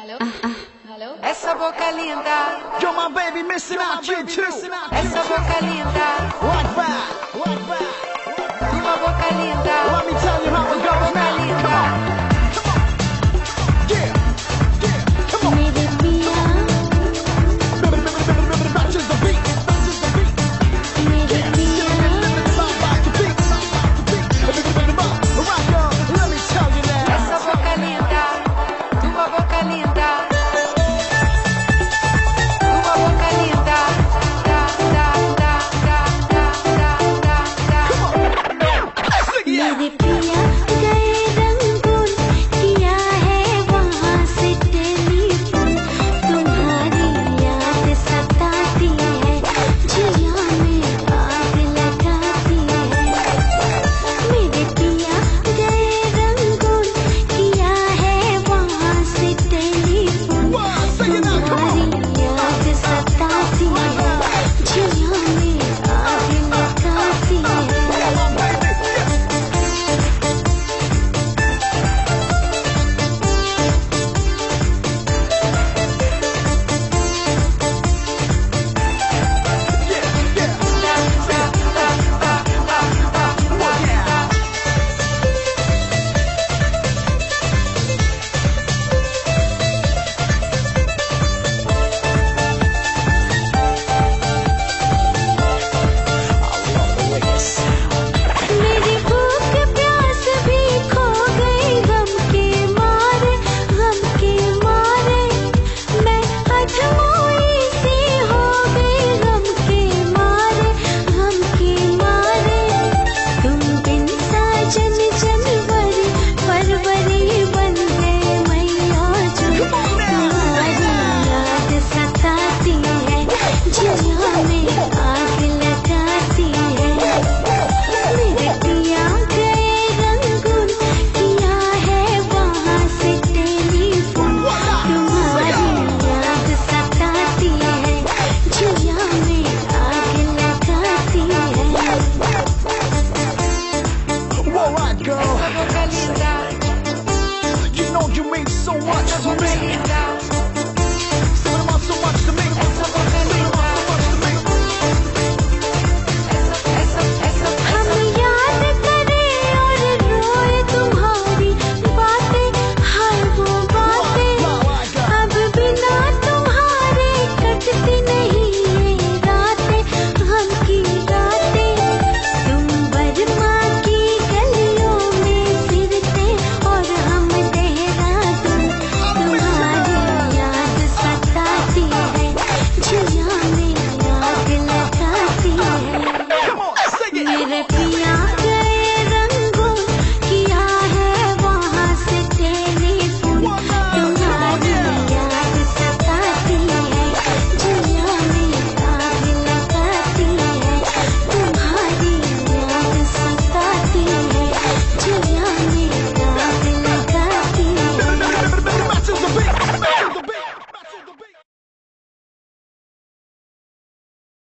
Hello? Ah, ah. Hello? Essa boca linda, Yo, my baby, missing out you too. essa boca linda, What back? What back? uma boca linda. Let me tell white girl. You know you mean so much to me. repites.